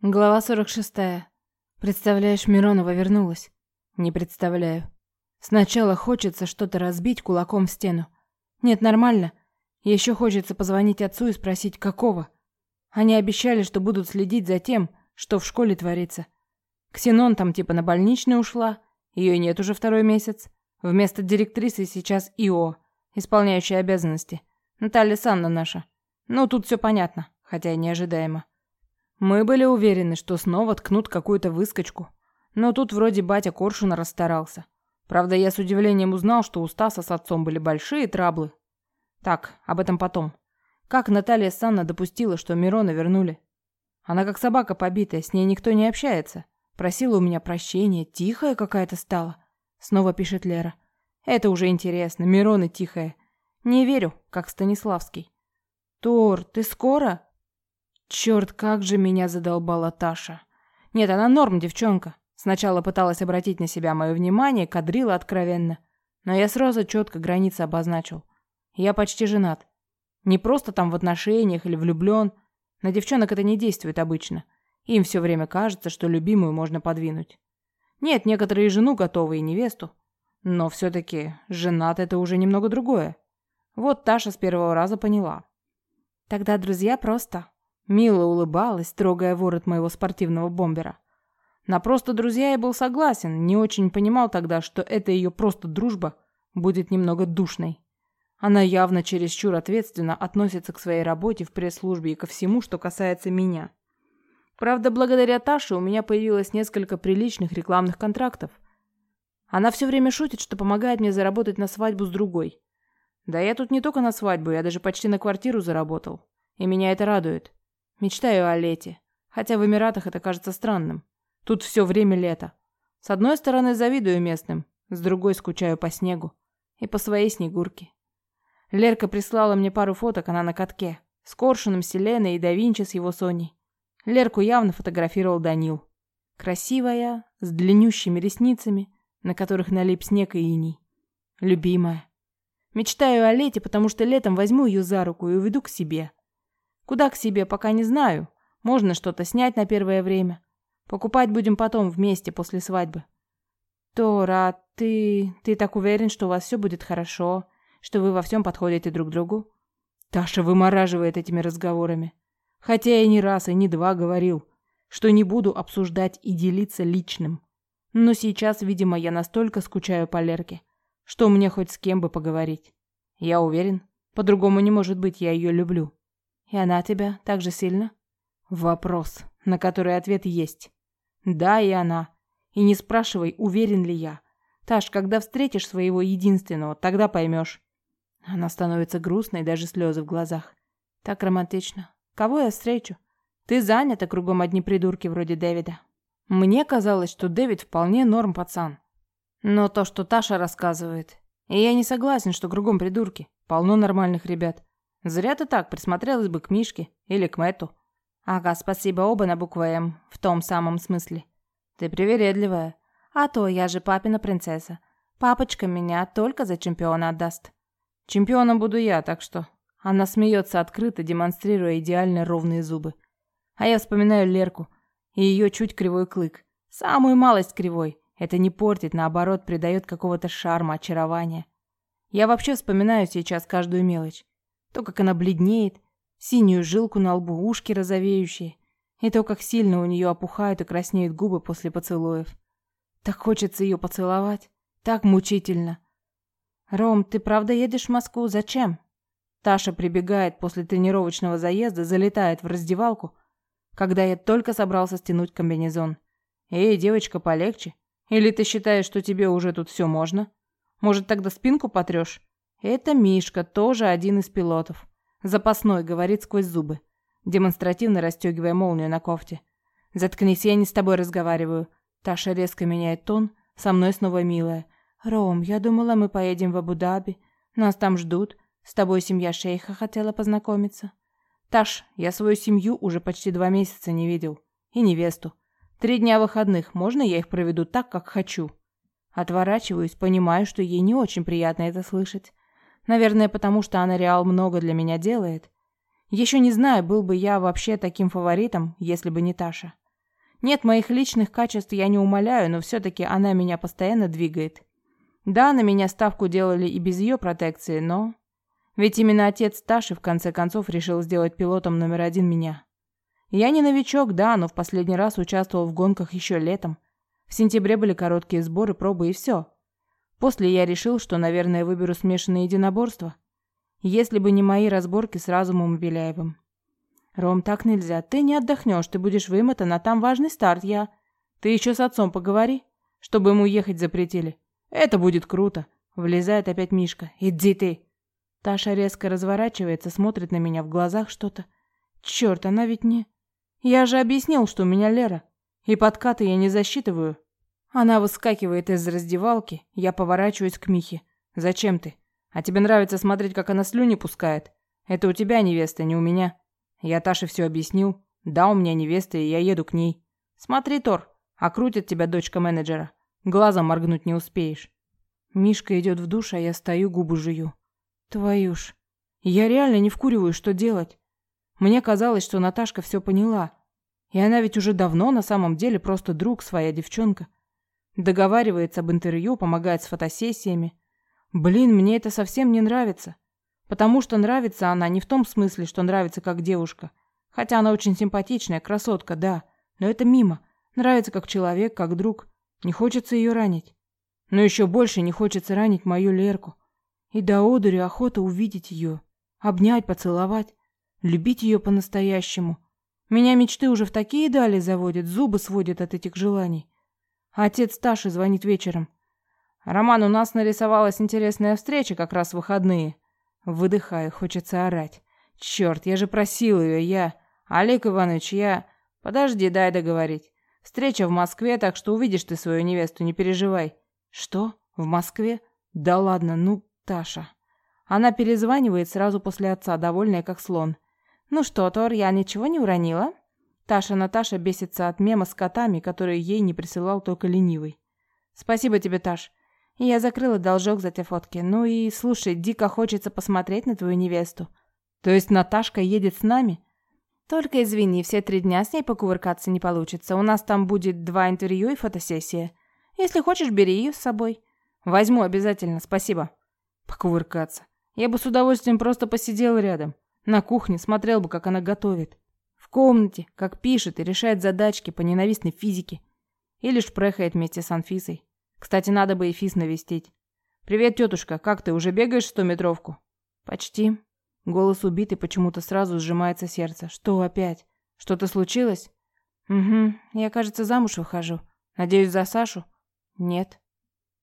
Глава 46. Представляешь, Миронова вернулась. Не представляю. Сначала хочется что-то разбить кулаком в стену. Нет, нормально. Еще хочется позвонить отцу и спросить, какого. Они обещали, что будут следить за тем, что в школе творится. Ксенон там типа на больничный ушла. Ее нет уже второй месяц. Вместо директрисы сейчас ИО, исполняющая обязанности. Наталья Санна наша. Ну, тут все понятно, хотя и неожидаемо. Мы были уверены, что снова ткнут какую-то выскочку. Но тут вроде батя Коршуна расстарался. Правда, я с удивлением узнал, что у Стаса с отцом были большие траблы. Так, об этом потом. Как Наталья Санна допустила, что Мирона вернули? Она как собака побитая, с ней никто не общается. Просила у меня прощения, тихая какая-то стала. Снова пишет Лера. Это уже интересно, Мирона тихая. Не верю, как Станиславский. Тор, ты скоро? Черт, как же меня задолбала Таша. Нет, она норм, девчонка. Сначала пыталась обратить на себя мое внимание, кадрила откровенно. Но я сразу четко границы обозначил. Я почти женат. Не просто там в отношениях или влюблен. На девчонок это не действует обычно. Им все время кажется, что любимую можно подвинуть. Нет, некоторые жену готовы и невесту. Но все-таки женат это уже немного другое. Вот Таша с первого раза поняла. Тогда друзья просто Мила улыбалась, трогая ворот моего спортивного бомбера. На просто друзья я был согласен, не очень понимал тогда, что эта ее просто дружба будет немного душной. Она явно чересчур ответственно относится к своей работе в пресс-службе и ко всему, что касается меня. Правда, благодаря Таше у меня появилось несколько приличных рекламных контрактов. Она все время шутит, что помогает мне заработать на свадьбу с другой. Да я тут не только на свадьбу, я даже почти на квартиру заработал. И меня это радует. Мечтаю о лете. Хотя в Эмиратах это кажется странным. Тут все время лето. С одной стороны завидую местным, с другой скучаю по снегу. И по своей снегурке. Лерка прислала мне пару фоток, она на катке. С Коршуном, Селеной и да Винчи с его Соней. Лерку явно фотографировал Данил. Красивая, с длиннющими ресницами, на которых налип снег и иней. Любимая. Мечтаю о лете, потому что летом возьму ее за руку и уведу к себе. Куда к себе, пока не знаю. Можно что-то снять на первое время. Покупать будем потом, вместе, после свадьбы. Тора, ты... ты так уверен, что у вас все будет хорошо, что вы во всем подходите друг другу? Таша вымораживает этими разговорами. Хотя я не раз и не два говорил, что не буду обсуждать и делиться личным. Но сейчас, видимо, я настолько скучаю по Лерке, что мне хоть с кем бы поговорить. Я уверен, по-другому не может быть, я ее люблю. И она тебя так же сильно? Вопрос, на который ответ есть. Да, и она. И не спрашивай, уверен ли я. Таш, когда встретишь своего единственного, тогда поймешь. Она становится грустной, даже слезы в глазах. Так романтично. Кого я встречу? Ты занята, кругом одни придурки вроде Дэвида. Мне казалось, что Дэвид вполне норм пацан. Но то, что Таша рассказывает... И я не согласен, что кругом придурки. Полно нормальных ребят. Зря ты так присмотрелась бы к Мишке или к Мэту. Ага, спасибо, оба на букву «М», в том самом смысле. Ты привередливая. А то я же папина принцесса. Папочка меня только за чемпиона отдаст. Чемпионом буду я, так что... Она смеется открыто, демонстрируя идеально ровные зубы. А я вспоминаю Лерку и ее чуть кривой клык. Самую малость кривой. Это не портит, наоборот, придает какого-то шарма, очарования. Я вообще вспоминаю сейчас каждую мелочь. То, как она бледнеет, синюю жилку на лбу, ушки розовеющие, и то, как сильно у нее опухают и краснеют губы после поцелуев. Так хочется ее поцеловать. Так мучительно. «Ром, ты правда едешь в Москву? Зачем?» Таша прибегает после тренировочного заезда, залетает в раздевалку, когда я только собрался стянуть комбинезон. «Эй, девочка, полегче. Или ты считаешь, что тебе уже тут все можно? Может, тогда спинку потрешь? Это Мишка, тоже один из пилотов. Запасной, говорит сквозь зубы, демонстративно расстегивая молнию на кофте. Заткнись, я не с тобой разговариваю. Таша резко меняет тон, со мной снова милая. Ром, я думала, мы поедем в Абу-Даби. Нас там ждут. С тобой семья шейха хотела познакомиться. Таш, я свою семью уже почти два месяца не видел. И невесту. Три дня выходных, можно я их проведу так, как хочу? Отворачиваюсь, понимаю, что ей не очень приятно это слышать. Наверное, потому что она реал много для меня делает. Еще не знаю, был бы я вообще таким фаворитом, если бы не Таша. Нет, моих личных качеств я не умоляю, но все-таки она меня постоянно двигает. Да, на меня ставку делали и без ее протекции, но... Ведь именно отец Таши в конце концов решил сделать пилотом номер один меня. Я не новичок, да, но в последний раз участвовал в гонках еще летом. В сентябре были короткие сборы, пробы и все. После я решил, что, наверное, выберу смешанное единоборство. Если бы не мои разборки с Разумом и Беляевым. «Ром, так нельзя. Ты не отдохнешь, ты будешь вымотан, а там важный старт, я...» «Ты еще с отцом поговори, чтобы ему ехать запретили. Это будет круто!» Влезает опять Мишка. «Иди ты!» Таша резко разворачивается, смотрит на меня в глазах что-то. «Черт, она ведь не...» «Я же объяснил, что у меня Лера. И подкаты я не засчитываю». Она выскакивает из раздевалки, я поворачиваюсь к Михе. «Зачем ты? А тебе нравится смотреть, как она слюни пускает? Это у тебя невеста, не у меня». Я Таше все объяснил. Да, у меня невеста, и я еду к ней. Смотри, Тор, окрутит тебя дочка менеджера. Глазом моргнуть не успеешь. Мишка идет в душ, а я стою, губы жую. Твою ж. Я реально не вкуриваю, что делать. Мне казалось, что Наташка все поняла. И она ведь уже давно на самом деле просто друг, своя девчонка. Договаривается об интервью, помогает с фотосессиями. Блин, мне это совсем не нравится. Потому что нравится она не в том смысле, что нравится как девушка. Хотя она очень симпатичная, красотка, да. Но это мимо. Нравится как человек, как друг. Не хочется ее ранить. Но еще больше не хочется ранить мою Лерку. И до одури охота увидеть ее. Обнять, поцеловать. Любить ее по-настоящему. Меня мечты уже в такие дали заводят, зубы сводят от этих желаний. А отец Таши звонит вечером. «Роман, у нас нарисовалась интересная встреча как раз в выходные». Выдыхаю, хочется орать. Черт, я же просил ее, я... Олег Иванович, я... Подожди, дай договорить. Встреча в Москве, так что увидишь ты свою невесту, не переживай. Что? В Москве? Да ладно, ну, Таша. Она перезванивает сразу после отца, довольная как слон. Ну что, Тор, я ничего не уронила? Таша Наташа бесится от мема с котами, которые ей не присылал только ленивый. Спасибо тебе, Таш. Я закрыла должок за те фотки. Ну и, слушай, дико хочется посмотреть на твою невесту. То есть Наташка едет с нами? Только извини, все три дня с ней покувыркаться не получится. У нас там будет два интервью и фотосессия. Если хочешь, бери ее с собой. Возьму обязательно, спасибо. Покувыркаться. Я бы с удовольствием просто посидел рядом. На кухне смотрел бы, как она готовит. В комнате, как пишет и решает задачки по ненавистной физике. Или шпрехает вместе с Анфисой. Кстати, надо бы и Фис навестить. «Привет, тетушка, как ты, уже бегаешь стометровку?» «Почти». Голос убитый, почему-то сразу сжимается сердце. «Что опять? Что-то случилось?» «Угу, я, кажется, замуж выхожу. Надеюсь, за Сашу?» «Нет».